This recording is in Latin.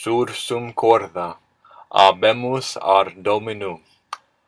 sursum corda, abemus ar Dominum.